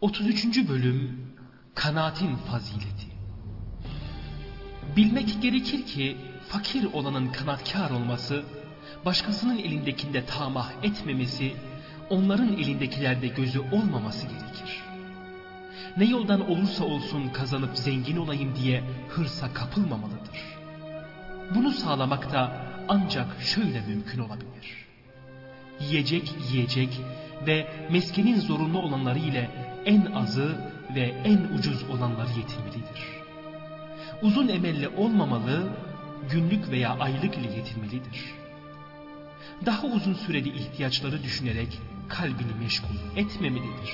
33. Bölüm Kanaatin Fazileti Bilmek gerekir ki fakir olanın kanaatkar olması, başkasının elindekinde tamah etmemesi, onların elindekilerde gözü olmaması gerekir. Ne yoldan olursa olsun kazanıp zengin olayım diye hırsa kapılmamalıdır. Bunu sağlamak da ancak şöyle mümkün olabilir. Yiyecek yiyecek ve meskenin zorunlu olanları ile en azı ve en ucuz olanları yetinmelidir. Uzun emelli olmamalı, günlük veya aylık ile yetinmelidir. Daha uzun süreli ihtiyaçları düşünerek kalbini meşgul etmemelidir.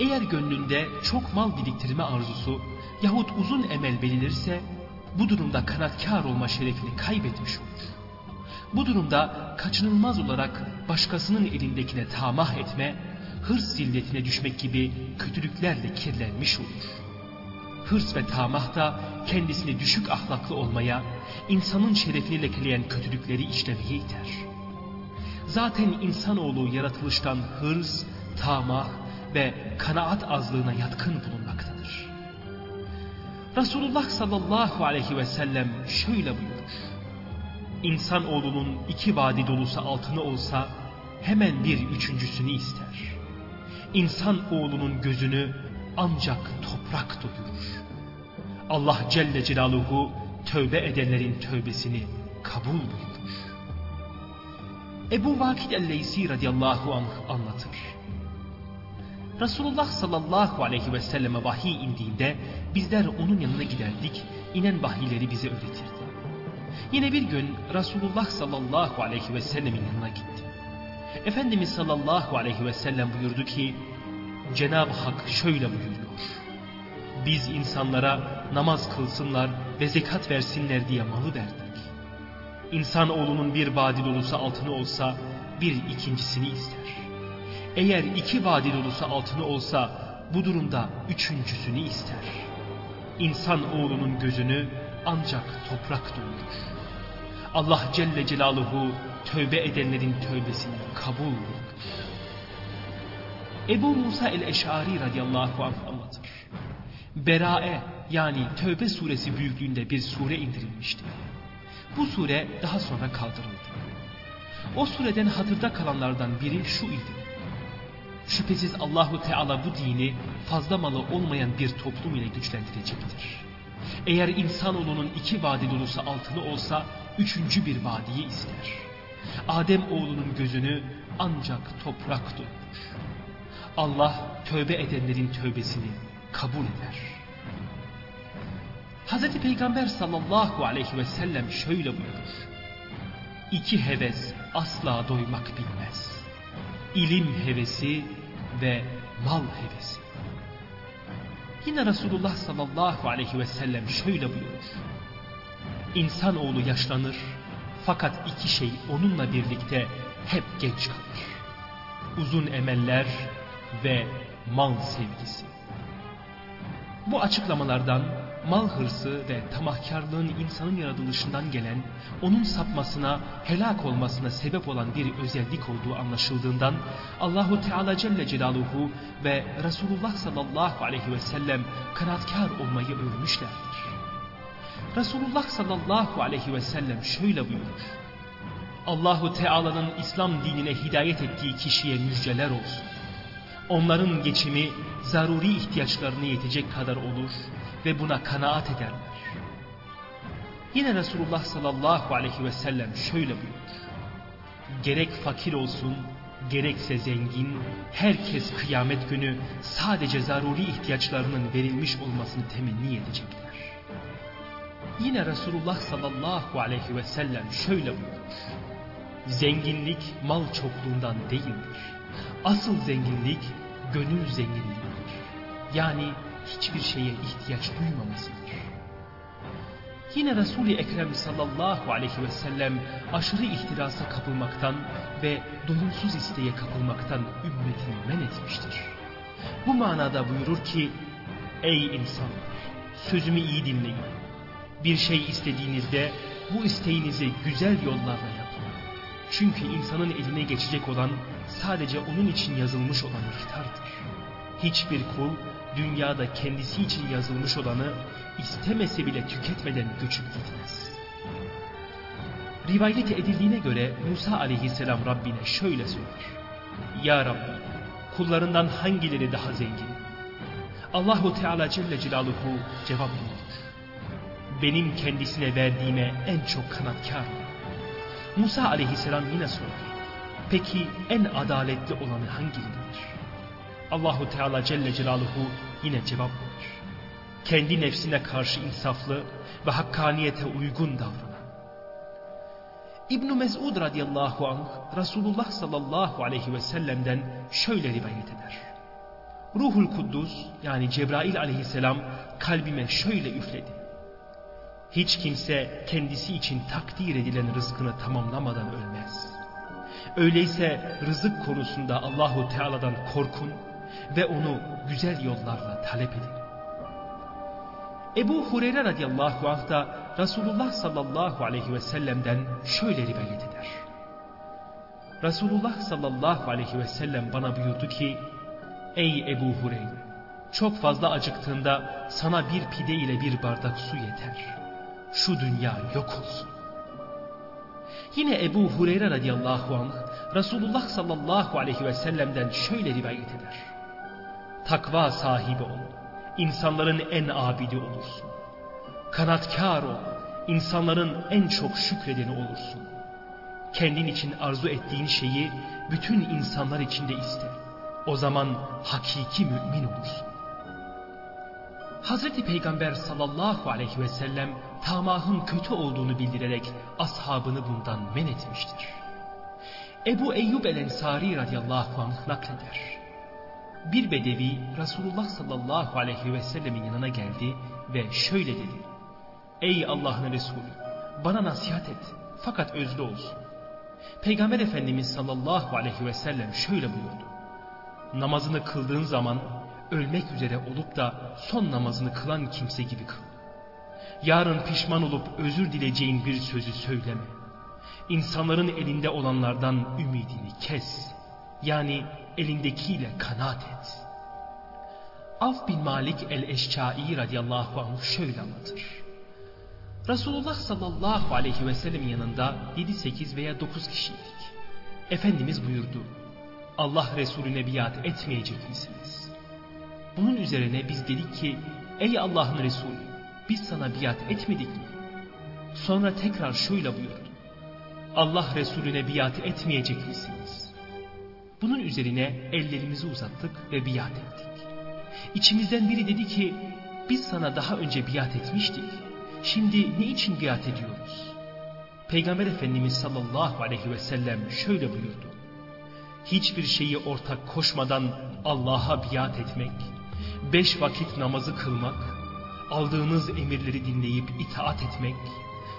Eğer gönlünde çok mal biriktirme arzusu yahut uzun emel belirlirse bu durumda kanatkar olma şerefini kaybetmiş olur. Bu durumda kaçınılmaz olarak başkasının elindekine tamah etme, hırs zilletine düşmek gibi kötülüklerle kirlenmiş olur. Hırs ve tamah da kendisini düşük ahlaklı olmaya, insanın şerefini lekeleyen kötülükleri işlemeye iter. Zaten insanoğlu yaratılıştan hırs, tamah ve kanaat azlığına yatkın bulunmaktadır. Resulullah sallallahu aleyhi ve sellem şöyle buyurur. İnsanoğlunun iki vadi dolusu altını olsa hemen bir üçüncüsünü ister. İnsan oğlunun gözünü ancak toprak doyurur. Allah Celle Celaluhu tövbe edenlerin tövbesini kabul buyurur. Ebu Vakid el-Leysi radıyallahu anh anlatır. Resulullah sallallahu aleyhi ve selleme vahiy indiğinde bizler onun yanına giderdik, inen vahiyleri bize öğretirdi. Yine bir gün Resulullah sallallahu aleyhi ve sellemin yanına gitti. Efendimiz sallallahu aleyhi ve sellem buyurdu ki, Cenab-ı Hak şöyle buyuruyor. Biz insanlara namaz kılsınlar ve zekat versinler diye malı verdik. İnsanoğlunun bir vadi dolusu altını olsa bir ikincisini ister. Eğer iki vadi dolusu altını olsa bu durumda üçüncüsünü ister. İnsan oğlunun gözünü ancak toprak doyurur. Allah Celle Celaluhu tövbe edenlerin tövbesini kabul buyurur. Ebu Musa el-Eş'ari radıyallahu anh anlatır. Berae yani Tövbe suresi büyüklüğünde bir sure indirilmişti. Bu sure daha sonra kaldırıldı. O sureden hatırda kalanlardan biri şu idi. Şüphesiz Allahu Teala bu dini fazla malı olmayan bir toplum ile güçlendirecektir. Eğer insanoğlunun iki vadi dolusu altını olsa üçüncü bir vadiyi ister. Adem oğlunun gözünü ancak toprak doyurur. Allah tövbe edenlerin tövbesini kabul eder. Hz. Peygamber sallallahu aleyhi ve sellem şöyle buyurur. İki heves asla doymak bilmez. İlim hevesi ve mal hevesi. Yine Resulullah sallallahu aleyhi ve sellem şöyle buyurur. İnsanoğlu yaşlanır fakat iki şey onunla birlikte hep genç kalır. Uzun emeller ve mal sevgisi. Bu açıklamalardan mal hırsı ve tamahkarlığın insanın yaratılışından gelen, onun sapmasına, helak olmasına sebep olan bir özellik olduğu anlaşıldığından Allahu Teala Celle Celaluhu ve Resulullah sallallahu aleyhi ve sellem kanaatkar olmayı övmüşlerdir. Resulullah sallallahu aleyhi ve sellem şöyle buyurur. Allahu Teala'nın İslam dinine hidayet ettiği kişiye müjdeler olsun. Onların geçimi zaruri ihtiyaçlarını yetecek kadar olur ve buna kanaat ederler. Yine Resulullah sallallahu aleyhi ve sellem şöyle buyurur. Gerek fakir olsun, gerekse zengin, herkes kıyamet günü sadece zaruri ihtiyaçlarının verilmiş olmasını temenni edecekler. Yine Resulullah sallallahu aleyhi ve sellem şöyle buyurur. Zenginlik mal çokluğundan değildir. Asıl zenginlik gönül zenginliğidir. Yani hiçbir şeye ihtiyaç duymamasıdır. Yine Resul-i Ekrem sallallahu aleyhi ve sellem aşırı ihtirasa kapılmaktan ve doyumsuz isteğe kapılmaktan ümmetini men etmiştir. Bu manada buyurur ki, Ey insanlar! Sözümü iyi dinleyin. Bir şey istediğinizde bu isteğinizi güzel yollarla yapın. Çünkü insanın eline geçecek olan sadece onun için yazılmış olan ihtardır. Hiçbir kul dünyada kendisi için yazılmış olanı istemese bile tüketmeden göçüp gitmez. Rivayet edildiğine göre Musa aleyhisselam Rabbine şöyle sorar. Ya Rabbi kullarından hangileri daha zengin? Allahu Teala Celle Celaluhu cevap verir. Benim kendisine verdiğime en çok kanatkar. Musa aleyhisselam yine sorar. Peki en adaletli olanı hangileridir? Allahu Teala Celle Celaluhu yine cevap verir. Kendi nefsine karşı insaflı ve hakkaniyete uygun davranan. İbn Mesud radıyallahu anh Resulullah sallallahu aleyhi ve sellem'den şöyle rivayet eder. Ruhul Kuddus yani Cebrail aleyhisselam kalbime şöyle üfledi. Hiç kimse kendisi için takdir edilen rızkını tamamlamadan ölmez. Öyleyse rızık konusunda Allahu Teala'dan korkun ve onu güzel yollarla talep edin. Ebu Hureyre radıyallahu anh da Resulullah sallallahu aleyhi ve sellem'den şöyle rivayet eder. Resulullah sallallahu aleyhi ve sellem bana buyurdu ki, Ey Ebu Hureyre, çok fazla acıktığında sana bir pide ile bir bardak su yeter. Şu dünya yok olsun. Yine Ebu Hureyre radıyallahu anh Resulullah sallallahu aleyhi ve sellem'den şöyle rivayet eder. Takva sahibi ol, insanların en abidi olursun. Kanatkar ol, insanların en çok şükredeni olursun. Kendin için arzu ettiğin şeyi bütün insanlar içinde iste. O zaman hakiki mümin olursun. Hazreti Peygamber sallallahu aleyhi ve sellem tamahın kötü olduğunu bildirerek ashabını bundan men etmiştir. Ebu Eyyub el-Ensari radıyallahu anh nakleder. Bir bedevi Resulullah sallallahu aleyhi ve sellemin yanına geldi ve şöyle dedi. Ey Allah'ın Resulü bana nasihat et fakat özlü olsun. Peygamber Efendimiz sallallahu aleyhi ve sellem şöyle buyurdu. Namazını kıldığın zaman ölmek üzere olup da son namazını kılan kimse gibi kıl. Yarın pişman olup özür dileyeceğin bir sözü söyleme. İnsanların elinde olanlardan ümidini kes. Yani elindekiyle kanaat et. Af bin Malik el-Eşçai radıyallahu anh şöyle anlatır. Resulullah sallallahu aleyhi ve sellem yanında 7-8 veya 9 kişiydik. Efendimiz buyurdu. Allah Resulüne biat etmeyecek misiniz? Bunun üzerine biz dedik ki ey Allah'ın Resulü biz sana biat etmedik mi? Sonra tekrar şöyle buyurdu. Allah Resulüne biat etmeyecek misiniz? Bunun üzerine ellerimizi uzattık ve biat ettik. İçimizden biri dedi ki biz sana daha önce biat etmiştik. Şimdi ne için biat ediyoruz? Peygamber Efendimiz sallallahu aleyhi ve sellem şöyle buyurdu. Hiçbir şeyi ortak koşmadan Allah'a biat etmek, beş vakit namazı kılmak, aldığınız emirleri dinleyip itaat etmek,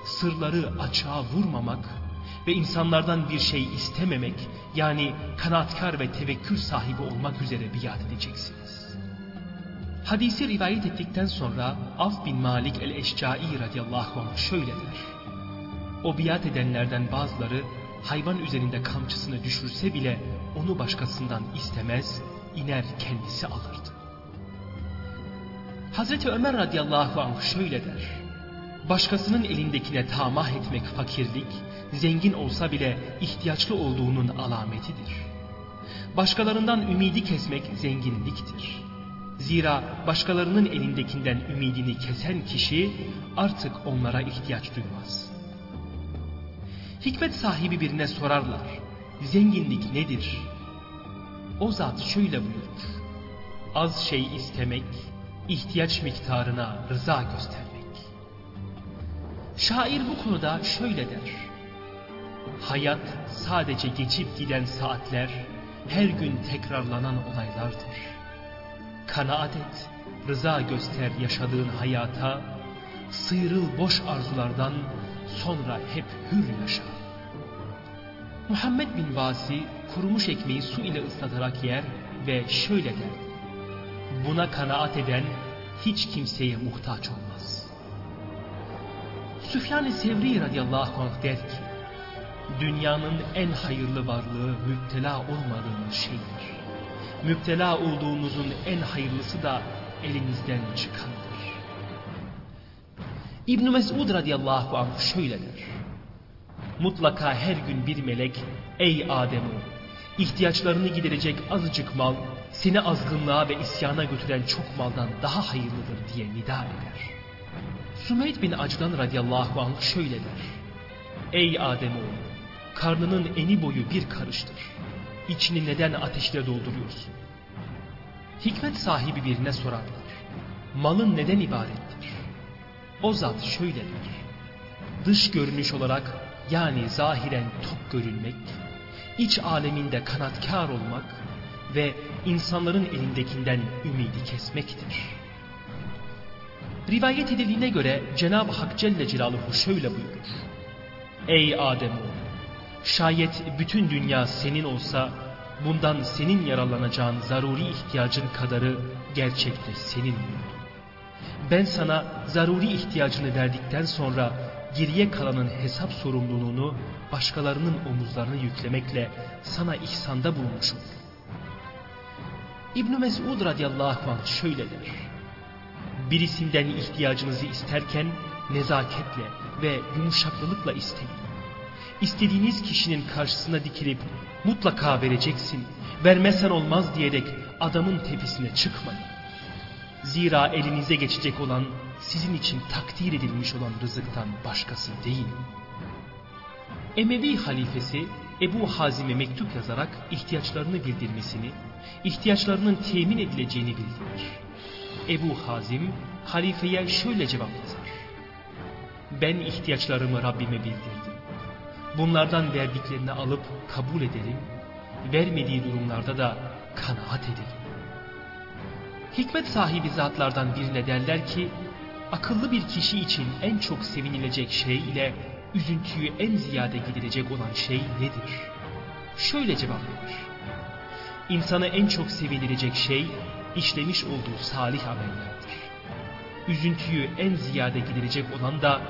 sırları açığa vurmamak ve insanlardan bir şey istememek yani kanaatkar ve tevekkül sahibi olmak üzere biat edeceksiniz. Hadisi rivayet ettikten sonra Af bin Malik el-Eşcai radıyallahu anh şöyle der. O biat edenlerden bazıları hayvan üzerinde kamçısını düşürse bile onu başkasından istemez, iner kendisi alırdı. Hazreti Ömer radıyallahu anh şöyle der. Başkasının elindekine tamah etmek fakirlik, zengin olsa bile ihtiyaçlı olduğunun alametidir. Başkalarından ümidi kesmek zenginliktir. Zira başkalarının elindekinden ümidini kesen kişi artık onlara ihtiyaç duymaz. Hikmet sahibi birine sorarlar. Zenginlik nedir? O zat şöyle buyurur. Az şey istemek, ihtiyaç miktarına rıza göstermek. Şair bu konuda şöyle der. Hayat sadece geçip giden saatler, her gün tekrarlanan olaylardır. Kanaat et, rıza göster yaşadığın hayata, sıyrıl boş arzulardan, sonra hep hür yaşa. Muhammed bin Vasi kurumuş ekmeği su ile ıslatarak yer ve şöyle der. Buna kanaat eden hiç kimseye muhtaç olmaz. Süfyan-ı Sevri radıyallahu anh der ki, dünyanın en hayırlı varlığı müptela olmadığımız şeydir. müptela olduğunuzun en hayırlısı da elinizden çıkandır. İbn Mesud radıyallahu anh şöyle der. Mutlaka her gün bir melek, ey Adem ihtiyaçlarını giderecek azıcık mal, seni azgınlığa ve isyana götüren çok maldan daha hayırlıdır diye nida eder. Sümeyd bin Acdan radıyallahu anh şöyle der. Ey Ademoğlu, karnının eni boyu bir karıştır. İçini neden ateşle dolduruyorsun? Hikmet sahibi birine sorarlar. Malın neden ibarettir? O zat şöyle der. Dış görünüş olarak yani zahiren tok görünmek, iç aleminde kanatkar olmak ve insanların elindekinden ümidi kesmektir. Rivayet edildiğine göre Cenab-ı Hak Celle Celaluhu şöyle buyurur. Ey Ademoğlu! Şayet bütün dünya senin olsa bundan senin yararlanacağın zaruri ihtiyacın kadarı gerçekte senin olurdu. Ben sana zaruri ihtiyacını verdikten sonra geriye kalanın hesap sorumluluğunu başkalarının omuzlarına yüklemekle sana ihsanda bulmuşum. İbn Mesud radıyallahu anh şöyle der. Birisinden ihtiyacınızı isterken nezaketle ve yumuşaklılıkla isteyin. İstediğiniz kişinin karşısına dikilip mutlaka vereceksin, vermezsen olmaz diyerek adamın tepesine çıkmayın. Zira elinize geçecek olan sizin için takdir edilmiş olan rızıktan başkası değil. Emevi halifesi Ebu Hazim'e mektup yazarak ihtiyaçlarını bildirmesini, ihtiyaçlarının temin edileceğini bildirir. Ebu Hazim halifeye şöyle cevap yazar. Ben ihtiyaçlarımı Rabbime bildirdim. Bunlardan verdiklerini alıp kabul ederim, vermediği durumlarda da kanaat ederim. Hikmet sahibi zatlardan birine derler ki, akıllı bir kişi için en çok sevinilecek şey ile üzüntüyü en ziyade giderecek olan şey nedir? Şöyle cevap verir. İnsana en çok sevinilecek şey işlemiş olduğu salih amellerdir. Üzüntüyü en ziyade giderecek olan da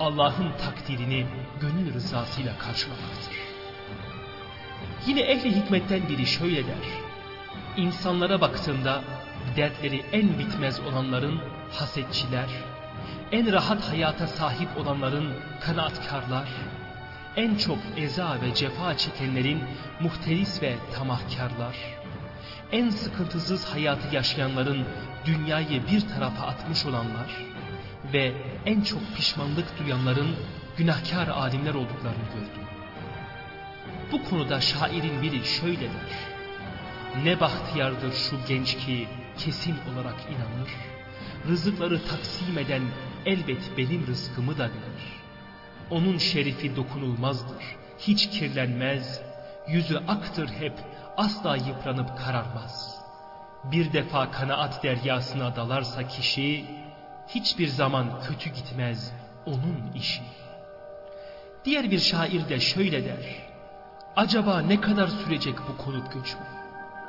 Allah'ın takdirini gönül rızasıyla karşılamaktır. Yine ehli hikmetten biri şöyle der. İnsanlara baktığında dertleri en bitmez olanların hasetçiler, en rahat hayata sahip olanların kanaatkarlar, en çok eza ve cefa çekenlerin muhteris ve tamahkarlar, en sıkıntısız hayatı yaşayanların dünyayı bir tarafa atmış olanlar ve en çok pişmanlık duyanların günahkar alimler olduklarını gördüm. Bu konuda şairin biri şöyle der. Ne bahtiyardır şu genç ki kesin olarak inanır. Rızıkları taksim eden elbet benim rızkımı da verir. Onun şerifi dokunulmazdır, hiç kirlenmez, yüzü aktır hep, asla yıpranıp kararmaz. Bir defa kanaat deryasına dalarsa kişi, hiçbir zaman kötü gitmez onun işi. Diğer bir şair de şöyle der, acaba ne kadar sürecek bu konut göçme?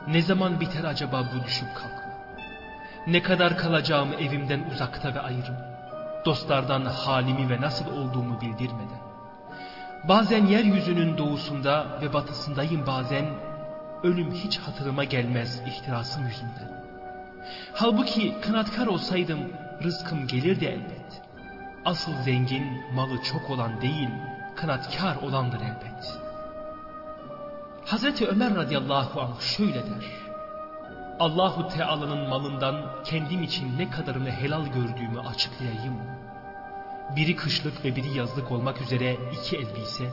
Ne zaman biter acaba bu düşüp kalkma? Ne kadar kalacağım evimden uzakta ve ayrı? dostlardan halimi ve nasıl olduğumu bildirmeden. Bazen yeryüzünün doğusunda ve batısındayım bazen, ölüm hiç hatırıma gelmez ihtirasım yüzünden. Halbuki kanatkar olsaydım rızkım gelirdi elbet. Asıl zengin malı çok olan değil, kanatkar olandır elbet. Hazreti Ömer radıyallahu anh şöyle der. Allahu Teala'nın malından kendim için ne kadarını helal gördüğümü açıklayayım. Biri kışlık ve biri yazlık olmak üzere iki elbise,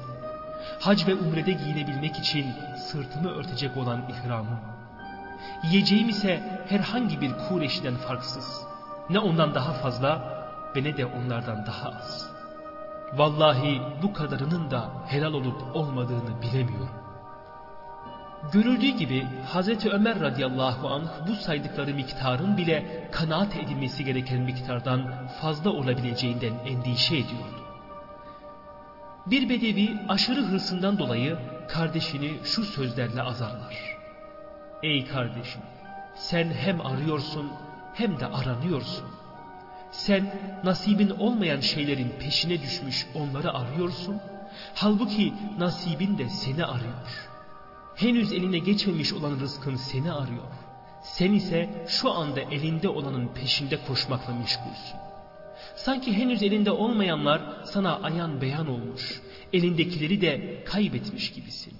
hac ve umrede giyinebilmek için sırtımı örtecek olan ihramım. Yiyeceğim ise herhangi bir kureşiden farksız. Ne ondan daha fazla ve ne de onlardan daha az. Vallahi bu kadarının da helal olup olmadığını bilemiyorum. Görüldüğü gibi Hazreti Ömer radıyallahu anh bu saydıkları miktarın bile kanaat edilmesi gereken miktardan fazla olabileceğinden endişe ediyordu. Bir bedevi aşırı hırsından dolayı kardeşini şu sözlerle azarlar. Ey kardeşim sen hem arıyorsun hem de aranıyorsun. Sen nasibin olmayan şeylerin peşine düşmüş onları arıyorsun. Halbuki nasibin de seni arıyor. Henüz eline geçmemiş olan rızkın seni arıyor. Sen ise şu anda elinde olanın peşinde koşmakla meşgulsün. Sanki henüz elinde olmayanlar sana ayan beyan olmuş, elindekileri de kaybetmiş gibisin.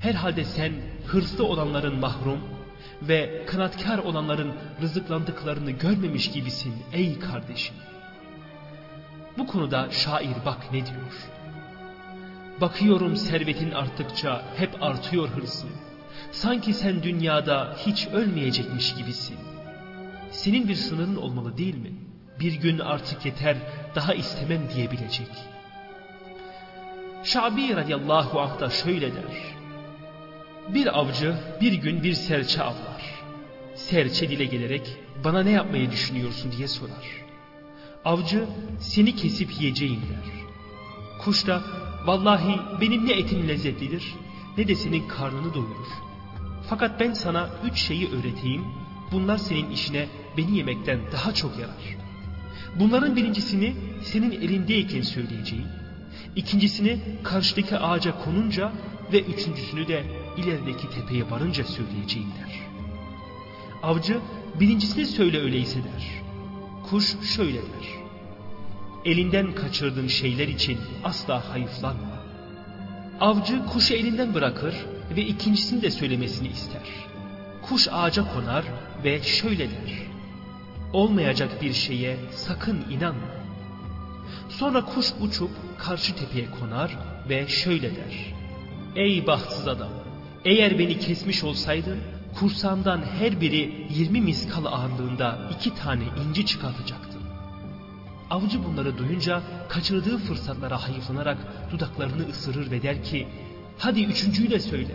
Herhalde sen hırslı olanların mahrum ve kanatkar olanların rızıklandıklarını görmemiş gibisin ey kardeşim. Bu konuda şair bak ne diyor. Bakıyorum servetin arttıkça hep artıyor hırsın. Sanki sen dünyada hiç ölmeyecekmiş gibisin. Senin bir sınırın olmalı değil mi? Bir gün artık yeter, daha istemem diyebilecek. Şabi radiyallahu anh da şöyle der. Bir avcı bir gün bir serçe avlar. Serçe dile gelerek bana ne yapmayı düşünüyorsun diye sorar. Avcı seni kesip yiyeceğim der. Kuş da vallahi benim ne etim lezzetlidir ne de senin karnını doyurur. Fakat ben sana üç şeyi öğreteyim. Bunlar senin işine beni yemekten daha çok yarar. Bunların birincisini senin elindeyken söyleyeceğim. İkincisini karşıdaki ağaca konunca ve üçüncüsünü de ilerideki tepeye varınca söyleyeceğim der. Avcı birincisini söyle öyleyse der. Kuş şöyle der. Elinden kaçırdığın şeyler için asla hayıflanma. Avcı kuşu elinden bırakır ve ikincisini de söylemesini ister. Kuş ağaca konar ve şöyle der. Olmayacak bir şeye sakın inanma. Sonra kuş uçup karşı tepeye konar ve şöyle der. Ey bahtsız adam! Eğer beni kesmiş olsaydın, kursandan her biri 20 miskal ağırlığında iki tane inci çıkartacaktın. Avcı bunları duyunca kaçırdığı fırsatlara hayıflanarak dudaklarını ısırır ve der ki, hadi üçüncüyü de söyle.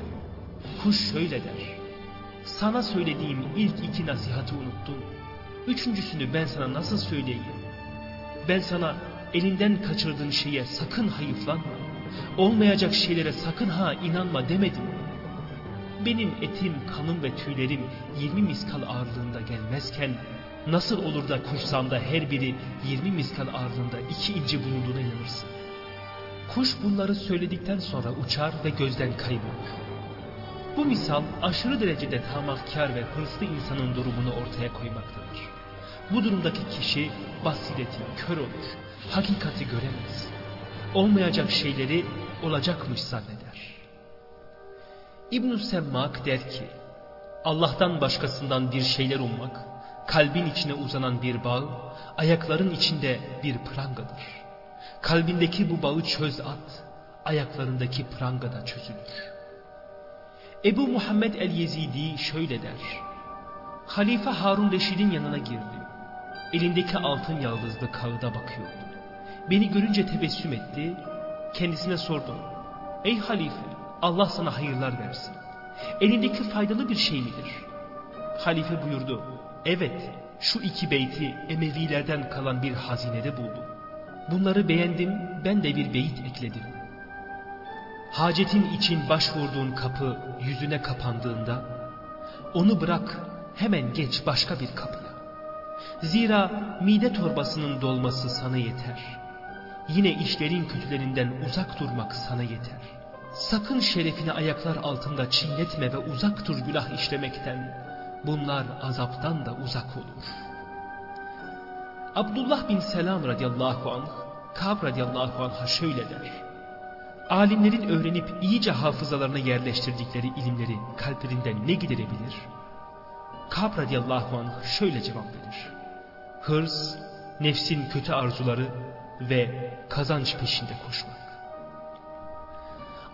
Kuş şöyle der. Sana söylediğim ilk iki nasihatı unuttun. Üçüncüsünü ben sana nasıl söyleyeyim? Ben sana elinden kaçırdığın şeye sakın hayıflanma. Olmayacak şeylere sakın ha inanma demedim. Benim etim, kanım ve tüylerim 20 miskal ağırlığında gelmezken nasıl olur da kursamda her biri 20 miskal ağırlığında iki inci bulunduğuna inanırsın. Kuş bunları söyledikten sonra uçar ve gözden kaybolur. Bu misal aşırı derecede tamahkar ve hırslı insanın durumunu ortaya koymaktadır. Bu durumdaki kişi basireti kör olur, hakikati göremez. Olmayacak şeyleri olacakmış zanneder. İbn-i Semmak der ki, Allah'tan başkasından bir şeyler ummak, kalbin içine uzanan bir bağ, ayakların içinde bir prangadır. Kalbindeki bu bağı çöz at, ayaklarındaki pranga da çözülür. Ebu Muhammed el-Yezidi şöyle der. Halife Harun Reşid'in yanına girdim. Elindeki altın yaldızlı kağıda bakıyordu. Beni görünce tebessüm etti. Kendisine sordum. Ey halife Allah sana hayırlar versin. Elindeki faydalı bir şey midir? Halife buyurdu. Evet şu iki beyti Emevilerden kalan bir hazinede buldum. Bunları beğendim ben de bir beyit ekledim. Hacetin için başvurduğun kapı yüzüne kapandığında onu bırak hemen geç başka bir kapıya. Zira mide torbasının dolması sana yeter. Yine işlerin kötülerinden uzak durmak sana yeter. Sakın şerefini ayaklar altında çiğnetme ve uzak dur günah işlemekten. Bunlar azaptan da uzak olur. Abdullah bin Selam radıyallahu anh, Kab radıyallahu anh'a şöyle der. Alimlerin öğrenip iyice hafızalarına yerleştirdikleri ilimleri kalplerinden ne giderebilir? Kab radıyallahu anh şöyle cevap verir. Hırs, nefsin kötü arzuları ve kazanç peşinde koşmak.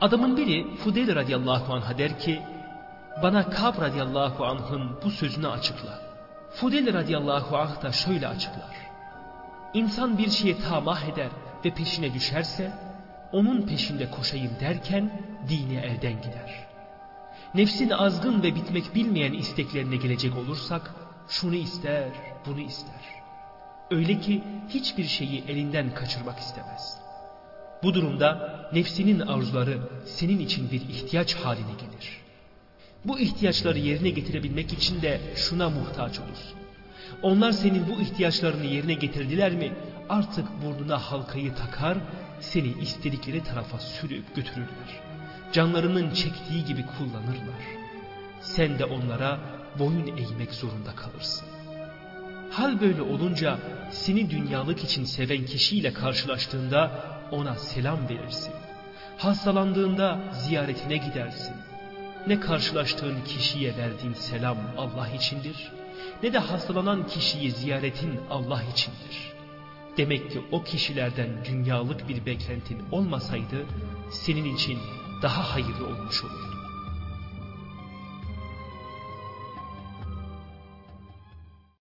Adamın biri Fudel radıyallahu anh'a der ki, bana Kab radıyallahu anh'ın bu sözünü açıkla. Fudel radıyallahu anh da şöyle açıklar. İnsan bir şeye tamah eder ve peşine düşerse, onun peşinde koşayım derken dini elden gider. Nefsin azgın ve bitmek bilmeyen isteklerine gelecek olursak, şunu ister, bunu ister. Öyle ki hiçbir şeyi elinden kaçırmak istemez. Bu durumda nefsinin arzuları senin için bir ihtiyaç haline gelir. Bu ihtiyaçları yerine getirebilmek için de şuna muhtaç olursun. Onlar senin bu ihtiyaçlarını yerine getirdiler mi artık burnuna halkayı takar, seni istedikleri tarafa sürüp götürürler. canlarının çektiği gibi kullanırlar. Sen de onlara boyun eğmek zorunda kalırsın. Hal böyle olunca seni dünyalık için seven kişiyle karşılaştığında ona selam verirsin. Hastalandığında ziyaretine gidersin. Ne karşılaştığın kişiye verdiğin selam Allah içindir, ne de hastalanan kişiyi ziyaretin Allah içindir. Demek ki o kişilerden dünyalık bir beklentin olmasaydı senin için daha hayırlı olmuş olurdu.